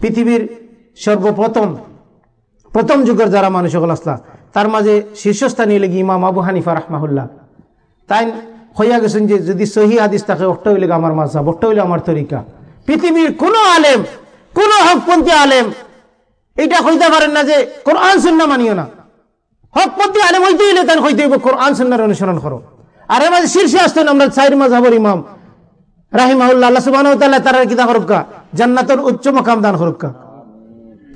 পৃথিবীর সর্বপ্রথম, প্রথম যুগের যারা মানুষ সকল আসলা, তার মাঝে শীর্ষস্থানীয় লেগে ইমাম আবু হানিফা রহমাহুল্লাহ। তাই হইয়া গেছেন যে যদি সহি হাদিস থাকে, অট্ট হইলে আমার মাঝাব অট্ট হইলে আমার তরিকা। পৃথিবীর কোন আলেম, কোন হকপন্থী আলেম এটা হইতে পারেন না যে কোরআন সুন্না মানিও না। হকপন্থী আলেম হইতে হইলে তাই হইতে হইব, কোরআন সুন্নার অনুসরণ করো। আর এর মাঝে শীর্ষে আসতেন আমরা সাইর মাঝাবর ইমাম, রাহিমাহুল্লাহ, আল্লাহ সুবাহ তারা কিতা করুকা জান্নাতের উচ্চ মকাম দান করুকা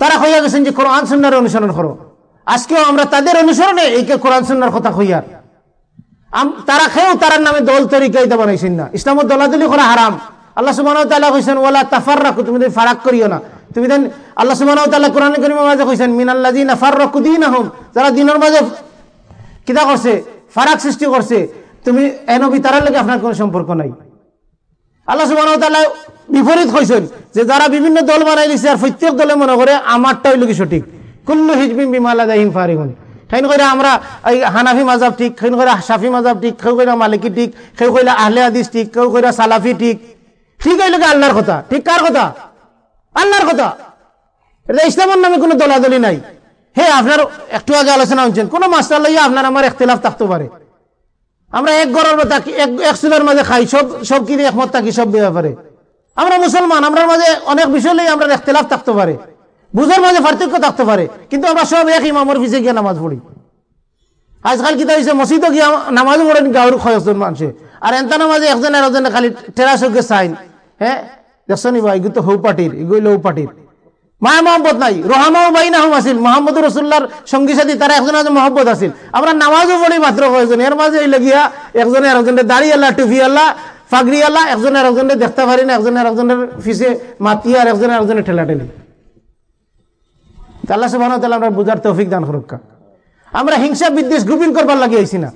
তারা হইয়া গেছেন যে কোরআন সুন্নার অনুসরণ করো। আজকেও আমরা তাদের অনুসরণে এই কোরআন সুন্নার কথা হইয়ার তারা খেয়েও তার নামে দল তরিকা এটা বানাইছেন না। ইসলামত দলাদলি করা হারাম। আল্লাহ সুবাহ কইছেন ওলা তাফার রাখো তুমি ফারাক করিও না। তুমি দেন আল্লাহ সুবাহ কোরআন করিমের মাঝে কইছেন মিনাল্লাহ দিন ফার রকু দিন আহম যারা দিনের মাঝে কিতা করছে, ফারাক সৃষ্টি করছে, তুমি এনবি তারার লাগে আপনার কোনো সম্পর্ক নাই। আল্লাহ সুবাহ বিপরীত কইছেন যে যারা বিভিন্ন দল বানাই দিছে আর প্রত্যেক দলে মনে করে আমারটা হইল কি সঠিক। কুল্লু হিজবিন বিমালা দাহিম ফারিহুন খাইন কইরা আমরা এই হানাফি মাজাব ঠিক খাইন কইরা শাফি মাজাব ঠিক কেউ কইরা মালিকি ঠিক কেউ কইরা আহলে হাদিস ঠিক কেউ কইরা সালাফি ঠিক। ঠিক হইল আল্লাহর কথা? ঠিক কার কথা? আল্লাহর কথা। এটা ইসলামের নামে কোনো দলাদলি নাই। হে, আপনার একটু আগে আলোচনা হচ্ছেন কোনো মাস্টার লইয়া আপনার আমার এখতলাফ থাকতে পারে। আমরা এক গড়ের থাকি, এক চুলের মাঝে খাই, সব সব কি দিয়ে একমত থাকি সব ব্যাপারে। আমরা মুসলমান, আমরা মাঝে অনেক বিষয় লই আমরা এখতলাফ থাকতে পারে। বুঝার মাঝে পার্থক্য থাকতে পারে। কিন্তু আমরা সব এক ইমামর পিছিয়ে গিয়ে নামাজ পড়ি। আজকাল কিতা হয়েছে মসজিদও গিয়া নামাজ পড়েন গাঁর কয়েকজন মানুষে আর এনতা নামাজে একজন আর একজনে খালি টেরাস হোক চাইন। হ্যাঁ দেখছ নি ভাই তো হৌ পার্টির এগুলো লৌ পার্টির মায়া মোহাম্মদ নাই রহামাও বাই নাহম আছিল। মোহাম্মদ রসুল্লার সঙ্গী সাথী তারা একজন আছে মহব্বত আছিল। আমরা নামাজও পড়ি মাত্র কয়েকজন এর মাঝে এই লগিয়া একজনে একজনে দাড়ি আল্লাহ টুফি আল্লাহ ফাগরি আল্লাহ একজনে একজনে দেখতে পারি না একজনে একজনের ফিসে মাতি আর একজনে একজনে ঠেলা ঠেলি আল্লাহ সুবাহ আমরা বুঝার তৌফিক দান করুকা। আমরা হিংসা বিদ্বেষ গ্রুপিং করবার লাগি আইছি না।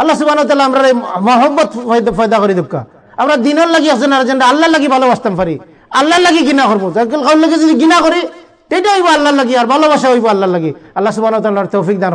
আল্লাহ সুবাহ আমরা এই মহব্বত ফয়দা করে দুঃখা আমরা দিনের লাগি একজন আরেকজন আল্লাহ লাগি ভালোবাসতাম পারি। আল্লাহ লাগি গিনা করব। যদি গিনা করি সেটা হইব আল্লাহ লাগি, আর ভালোবাসা হইব আল্লাহ লাগি। আল্লাহ সুবাহ তৌফিক দান